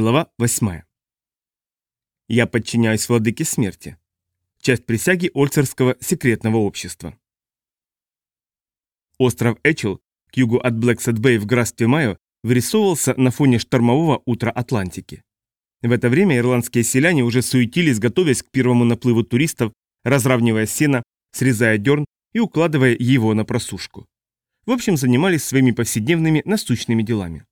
Глава 8. Я подчиняюсь владыке смерти. Часть присяги Ольстерского секретного общества. Остров Эчел, к югу от Блэксод-Бэй в графстве Майо, вырисовывался на фоне штормового утра Атлантики. В это время ирландские селяне уже суетились, готовясь к первому наплыву туристов, разравнивая сено, срезая дерн и укладывая его на просушку. В общем, занимались своими повседневными насущными делами.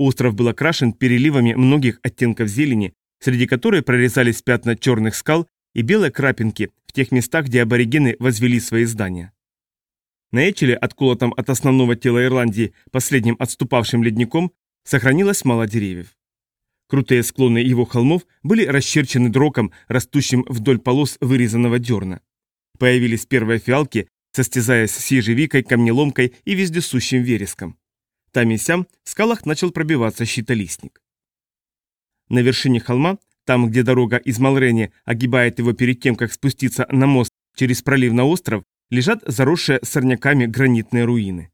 Остров был окрашен переливами многих оттенков зелени, среди которой прорезались пятна черных скал и белые крапинки в тех местах, где аборигены возвели свои здания. На Эчеле, отколотом от основного тела Ирландии последним отступавшим ледником, сохранилось мало деревьев. Крутые склоны его холмов были расчерчены дроком, растущим вдоль полос вырезанного дерна. Появились первые фиалки, состязаясь с ежевикой, камнеломкой и вездесущим вереском. Там и сям в скалах начал пробиваться щитолистник. На вершине холма, там, где дорога из Малрени огибает его перед тем, как спуститься на мост через пролив на остров, лежат заросшие сорняками гранитные руины.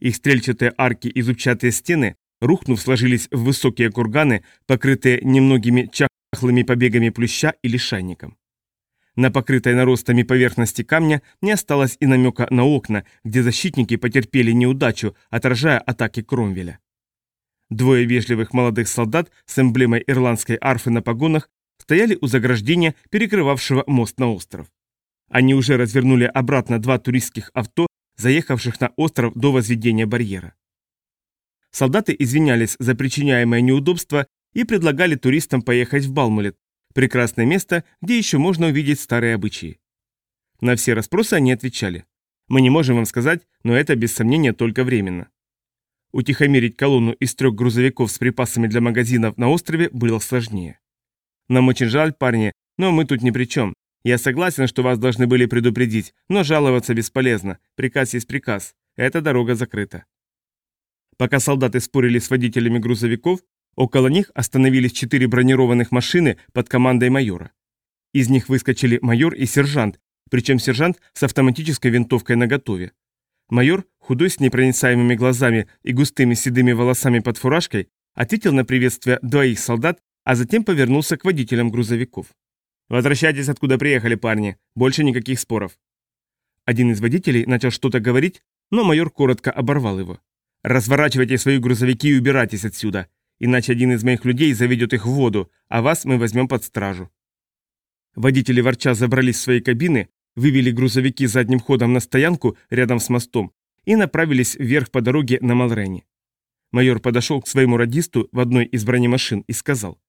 Их стрельчатые арки и зубчатые стены, рухнув, сложились в высокие курганы, покрытые немногими чахлыми побегами плюща и лишайником. На покрытой наростами поверхности камня не осталось и намека на окна, где защитники потерпели неудачу, отражая атаки Кромвеля. Двое вежливых молодых солдат с эмблемой ирландской арфы на погонах стояли у заграждения, перекрывавшего мост на остров. Они уже развернули обратно два туристских авто, заехавших на остров до возведения барьера. Солдаты извинялись за причиняемое неудобство и предлагали туристам поехать в Балмулет, Прекрасное место, где еще можно увидеть старые обычаи. На все расспросы они отвечали. Мы не можем вам сказать, но это без сомнения только временно. Утихомирить колонну из трех грузовиков с припасами для магазинов на острове было сложнее. Нам очень жаль, парни, но мы тут ни при чем. Я согласен, что вас должны были предупредить, но жаловаться бесполезно. Приказ есть приказ. Эта дорога закрыта. Пока солдаты спорили с водителями грузовиков, Около них остановились четыре бронированных машины под командой майора. Из них выскочили майор и сержант, причем сержант с автоматической винтовкой наготове. Майор, худой с непроницаемыми глазами и густыми седыми волосами под фуражкой, ответил на приветствие двоих солдат, а затем повернулся к водителям грузовиков. «Возвращайтесь, откуда приехали, парни. Больше никаких споров». Один из водителей начал что-то говорить, но майор коротко оборвал его. «Разворачивайте свои грузовики и убирайтесь отсюда иначе один из моих людей заведет их в воду, а вас мы возьмем под стражу. Водители ворча забрались в свои кабины, вывели грузовики задним ходом на стоянку рядом с мостом и направились вверх по дороге на Малрене. Майор подошел к своему радисту в одной из бронемашин и сказал,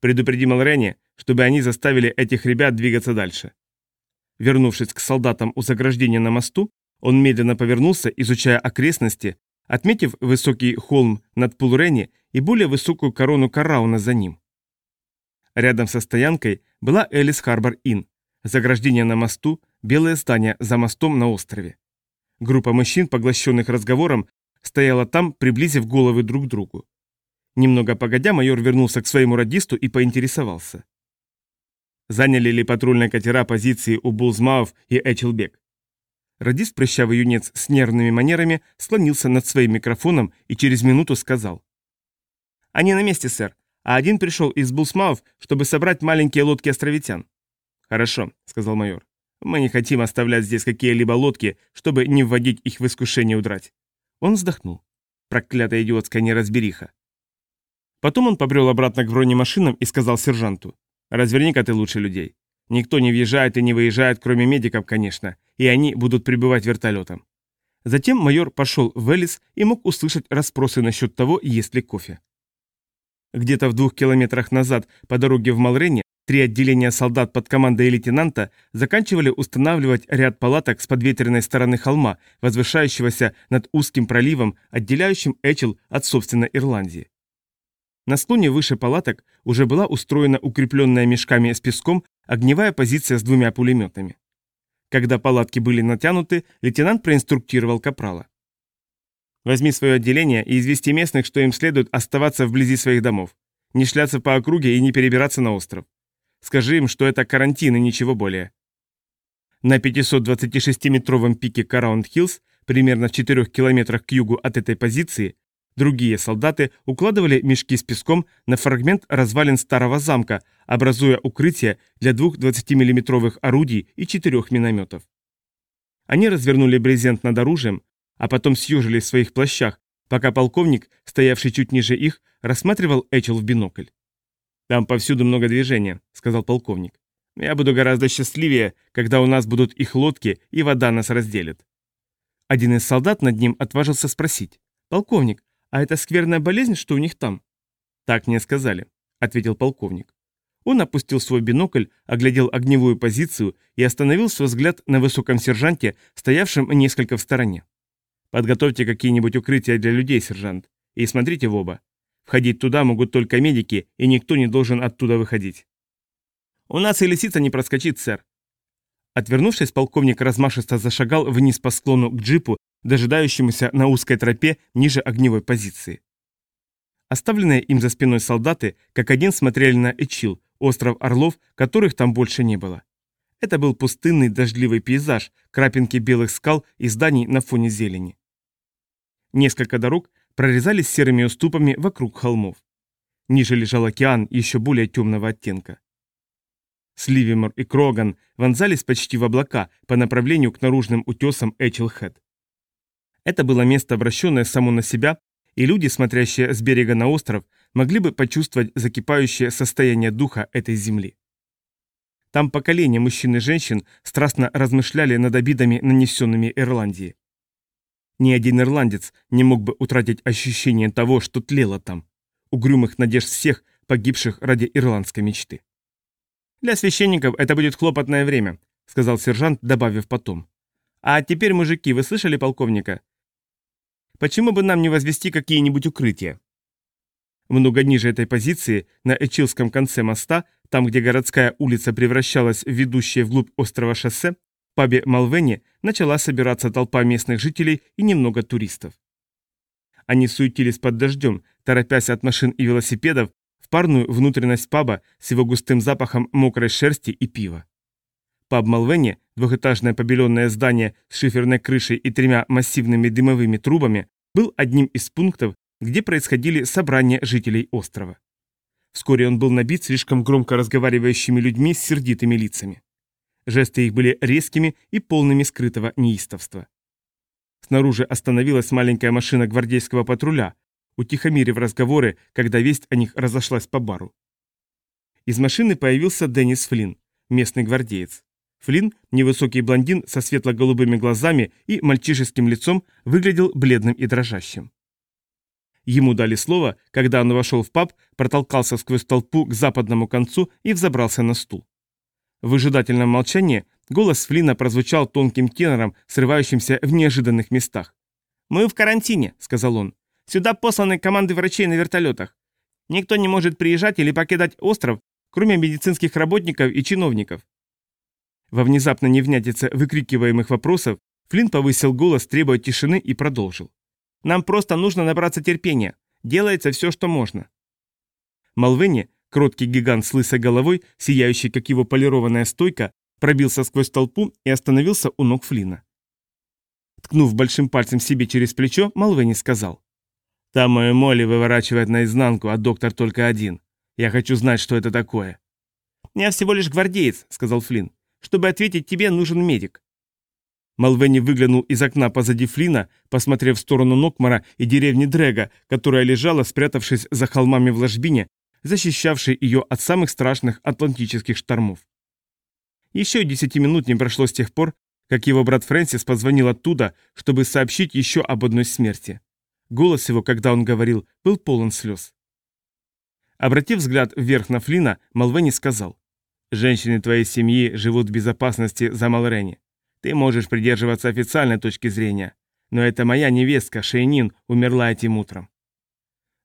«Предупреди Малрене, чтобы они заставили этих ребят двигаться дальше». Вернувшись к солдатам у заграждения на мосту, он медленно повернулся, изучая окрестности, отметив высокий холм над Пулрени и более высокую корону Карауна за ним. Рядом со стоянкой была Элис Харбор Inn, заграждение на мосту, белое здание за мостом на острове. Группа мужчин, поглощенных разговором, стояла там, приблизив головы друг к другу. Немного погодя, майор вернулся к своему радисту и поинтересовался. Заняли ли патрульные катера позиции у Булзмауф и Эчелбек? Радист, прыщавый юнец с нервными манерами, склонился над своим микрофоном и через минуту сказал. «Они на месте, сэр, а один пришел из Булсмауф, чтобы собрать маленькие лодки островитян». «Хорошо», — сказал майор. «Мы не хотим оставлять здесь какие-либо лодки, чтобы не вводить их в искушение удрать». Он вздохнул. Проклятая идиотская неразбериха. Потом он побрел обратно к бронемашинам и сказал сержанту. «Разверни-ка ты лучше людей. Никто не въезжает и не выезжает, кроме медиков, конечно, и они будут прибывать вертолетом. Затем майор пошел в Элис и мог услышать расспросы насчет того, есть ли кофе. Где-то в двух километрах назад по дороге в Малрене три отделения солдат под командой лейтенанта заканчивали устанавливать ряд палаток с подветренной стороны холма, возвышающегося над узким проливом, отделяющим Эчел от собственной Ирландии. На склоне выше палаток уже была устроена укрепленная мешками с песком огневая позиция с двумя пулеметами. Когда палатки были натянуты, лейтенант проинструктировал Капрала. «Возьми свое отделение и извести местных, что им следует оставаться вблизи своих домов, не шляться по округе и не перебираться на остров. Скажи им, что это карантин и ничего более». На 526-метровом пике Караунд-Хиллз, примерно в 4 километрах к югу от этой позиции, Другие солдаты укладывали мешки с песком на фрагмент развалин старого замка, образуя укрытие для двух 20-миллиметровых орудий и четырех минометов. Они развернули брезент над оружием, а потом съежились в своих плащах, пока полковник, стоявший чуть ниже их, рассматривал Эчел в бинокль. «Там повсюду много движения», — сказал полковник. «Я буду гораздо счастливее, когда у нас будут их лодки, и вода нас разделит». Один из солдат над ним отважился спросить. «Полковник, а это скверная болезнь, что у них там?» «Так мне сказали», — ответил полковник. Он опустил свой бинокль, оглядел огневую позицию и остановил свой взгляд на высоком сержанте, стоявшем несколько в стороне. «Подготовьте какие-нибудь укрытия для людей, сержант, и смотрите в оба. Входить туда могут только медики, и никто не должен оттуда выходить». «У нас и лисица не проскочит, сэр». Отвернувшись, полковник размашисто зашагал вниз по склону к джипу, дожидающемуся на узкой тропе ниже огневой позиции. Оставленные им за спиной солдаты, как один смотрели на Эчил, остров Орлов, которых там больше не было. Это был пустынный дождливый пейзаж, крапинки белых скал и зданий на фоне зелени. Несколько дорог прорезались серыми уступами вокруг холмов. Ниже лежал океан еще более темного оттенка. Сливимор и Кроган вонзались почти в облака по направлению к наружным утесам Эчелхэт. Это было место, обращенное само на себя, и люди, смотрящие с берега на остров, могли бы почувствовать закипающее состояние духа этой земли. Там поколения мужчин и женщин страстно размышляли над обидами, нанесенными Ирландии. Ни один ирландец не мог бы утратить ощущение того, что тлело там, угрюмых надежд всех, погибших ради ирландской мечты. «Для священников это будет хлопотное время», — сказал сержант, добавив потом. «А теперь, мужики, вы слышали полковника? Почему бы нам не возвести какие-нибудь укрытия?» Много ниже этой позиции, на Эчилском конце моста, там, где городская улица превращалась в ведущее вглубь острова шоссе, в пабе Малвене начала собираться толпа местных жителей и немного туристов. Они суетились под дождем, торопясь от машин и велосипедов в парную внутренность паба с его густым запахом мокрой шерсти и пива. Паб Малвене, двухэтажное побеленное здание с шиферной крышей и тремя массивными дымовыми трубами, был одним из пунктов, где происходили собрания жителей острова. Вскоре он был набит слишком громко разговаривающими людьми с сердитыми лицами. Жесты их были резкими и полными скрытого неистовства. Снаружи остановилась маленькая машина гвардейского патруля, утихомирив разговоры, когда весть о них разошлась по бару. Из машины появился Деннис Флинн, местный гвардеец. Флинн, невысокий блондин со светло-голубыми глазами и мальчишеским лицом, выглядел бледным и дрожащим. Ему дали слово, когда он вошел в паб, протолкался сквозь толпу к западному концу и взобрался на стул. В выжидательном молчании голос Флина прозвучал тонким тенором, срывающимся в неожиданных местах. «Мы в карантине», — сказал он. «Сюда посланы команды врачей на вертолетах. Никто не может приезжать или покидать остров, кроме медицинских работников и чиновников». Во внезапно невнятице выкрикиваемых вопросов Флинн повысил голос, требуя тишины, и продолжил. Нам просто нужно набраться терпения. Делается все, что можно. Малвенни, кроткий гигант с лысой головой, сияющий, как его полированная стойка, пробился сквозь толпу и остановился у ног Флина. Ткнув большим пальцем себе через плечо, Малвенни сказал. «Там мою Молли выворачивает наизнанку, а доктор только один. Я хочу знать, что это такое». «Я всего лишь гвардеец», — сказал Флинн. «Чтобы ответить тебе, нужен медик. Малвени выглянул из окна позади Флина, посмотрев в сторону Нокмара и деревни Дрэга, которая лежала, спрятавшись за холмами в ложбине, защищавшей ее от самых страшных атлантических штормов. Еще десяти минут не прошло с тех пор, как его брат Фрэнсис позвонил оттуда, чтобы сообщить еще об одной смерти. Голос его, когда он говорил, был полон слез. Обратив взгляд вверх на Флина, Малвени сказал, «Женщины твоей семьи живут в безопасности за Малрени. Ты можешь придерживаться официальной точки зрения, но это моя невестка Шейнин умерла этим утром.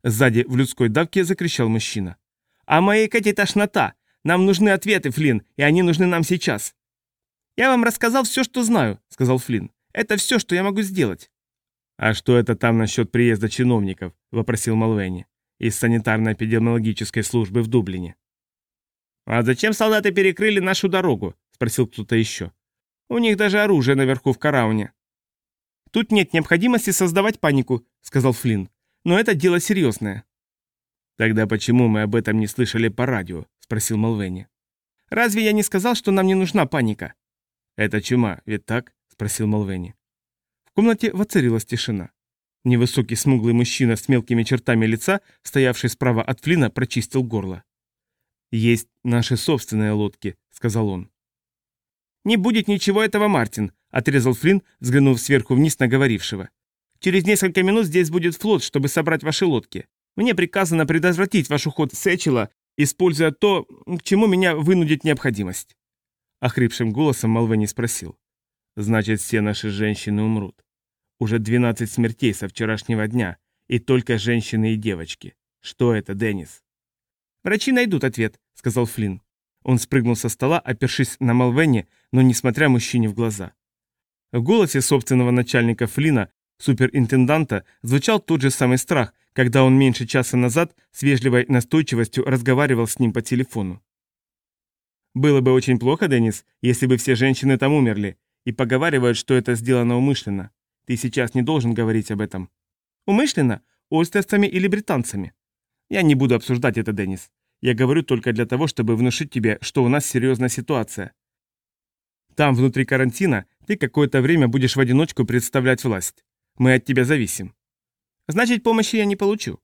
Сзади в людской давке закричал мужчина. «А моей Кэти тошнота! Нам нужны ответы, Флинн, и они нужны нам сейчас!» «Я вам рассказал все, что знаю», — сказал Флинн. «Это все, что я могу сделать». «А что это там насчет приезда чиновников?» — вопросил Малвени из санитарно-эпидемиологической службы в Дублине. «А зачем солдаты перекрыли нашу дорогу?» — спросил кто-то еще. У них даже оружие наверху в Карауне. Тут нет необходимости создавать панику, сказал Флинн. Но это дело серьезное». «Тогда почему мы об этом не слышали по радио?» – спросил Малвени. «Разве я не сказал, что нам не нужна паника?» «Это чума, ведь так?» – спросил Малвени. В комнате воцарилась тишина. Невысокий смуглый мужчина с мелкими чертами лица, стоявший справа от Флина, прочистил горло. «Есть наши собственные лодки», — сказал он. «Не будет ничего этого, Мартин», — отрезал Флинн, взглянув сверху вниз на говорившего. «Через несколько минут здесь будет флот, чтобы собрать ваши лодки. Мне приказано предотвратить ваш уход с Эчела, используя то, к чему меня вынудит необходимость». Охрипшим голосом Малвени спросил. «Значит, все наши женщины умрут. Уже 12 смертей со вчерашнего дня, и только женщины и девочки. Что это, Деннис? Врачи найдут ответ, сказал Флинн. Он спрыгнул со стола, опершись на Малвене, но не смотря мужчине в глаза. В голосе собственного начальника Флина, суперинтенданта, звучал тот же самый страх, когда он меньше часа назад с вежливой настойчивостью разговаривал с ним по телефону. «Было бы очень плохо, Деннис, если бы все женщины там умерли, и поговаривают, что это сделано умышленно. Ты сейчас не должен говорить об этом. Умышленно? Ойстерцами или британцами? Я не буду обсуждать это, Деннис. Я говорю только для того, чтобы внушить тебе, что у нас серьезная ситуация. Там, внутри карантина, ты какое-то время будешь в одиночку представлять власть. Мы от тебя зависим. Значит, помощи я не получу.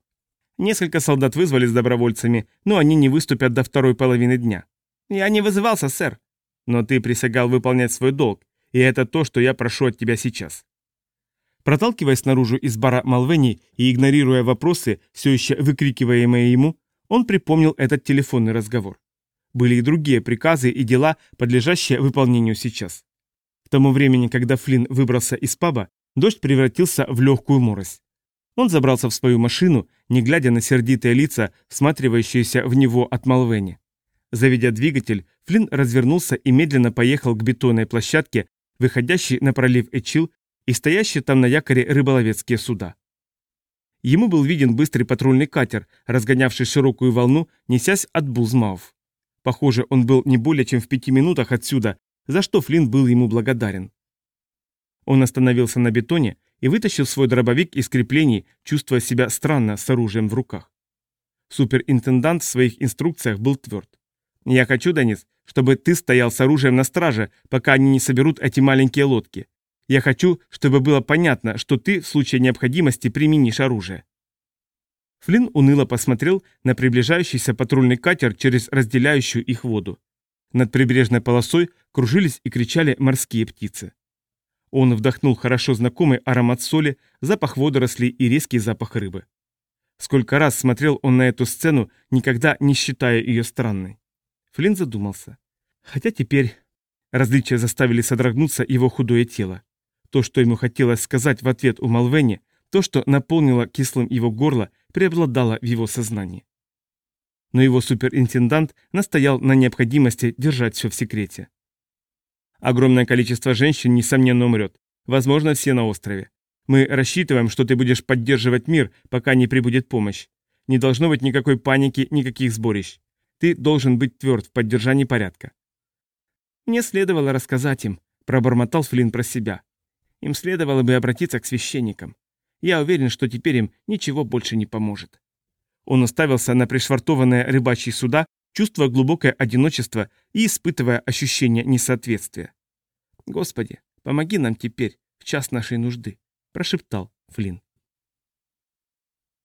Несколько солдат вызвали с добровольцами, но они не выступят до второй половины дня. Я не вызывался, сэр. Но ты присягал выполнять свой долг, и это то, что я прошу от тебя сейчас. Проталкиваясь наружу из бара Малвени и игнорируя вопросы, все еще выкрикиваемые ему, он припомнил этот телефонный разговор. Были и другие приказы и дела, подлежащие выполнению сейчас. К тому времени, когда Флинн выбрался из паба, дождь превратился в легкую морось. Он забрался в свою машину, не глядя на сердитые лица, всматривающиеся в него от Малвени. Заведя двигатель, Флинн развернулся и медленно поехал к бетонной площадке, выходящей на пролив Эчил и стоящие там на якоре рыболовецкие суда. Ему был виден быстрый патрульный катер, разгонявший широкую волну, несясь от Булзмауф. Похоже, он был не более чем в пяти минутах отсюда, за что Флинн был ему благодарен. Он остановился на бетоне и вытащил свой дробовик из креплений, чувствуя себя странно с оружием в руках. Суперинтендант в своих инструкциях был тверд. «Я хочу, Денис, чтобы ты стоял с оружием на страже, пока они не соберут эти маленькие лодки. Я хочу, чтобы было понятно, что ты в случае необходимости применишь оружие». Флинн уныло посмотрел на приближающийся патрульный катер через разделяющую их воду. Над прибрежной полосой кружились и кричали морские птицы. Он вдохнул хорошо знакомый аромат соли, запах водорослей и резкий запах рыбы. Сколько раз смотрел он на эту сцену, никогда не считая ее странной. Флинн задумался. Хотя теперь различия заставили содрогнуться его худое тело. То, что ему хотелось сказать в ответ у Малвени, то, что наполнило кислым его горло, преобладало в его сознании. Но его суперинтендант настоял на необходимости держать все в секрете. Огромное количество женщин, несомненно, умрет. Возможно, все на острове. Мы рассчитываем, что ты будешь поддерживать мир, пока не прибудет помощь. Не должно быть никакой паники, никаких сборищ. Ты должен быть тверд в поддержании порядка. Мне следовало рассказать им, пробормотал Флинн про себя. Им следовало бы обратиться к священникам. Я уверен, что теперь им ничего больше не поможет. Он уставился на пришвартованные рыбачьи суда, чувствуя глубокое одиночество и испытывая ощущение несоответствия. «Господи, помоги нам теперь, в час нашей нужды», – прошептал Флинн.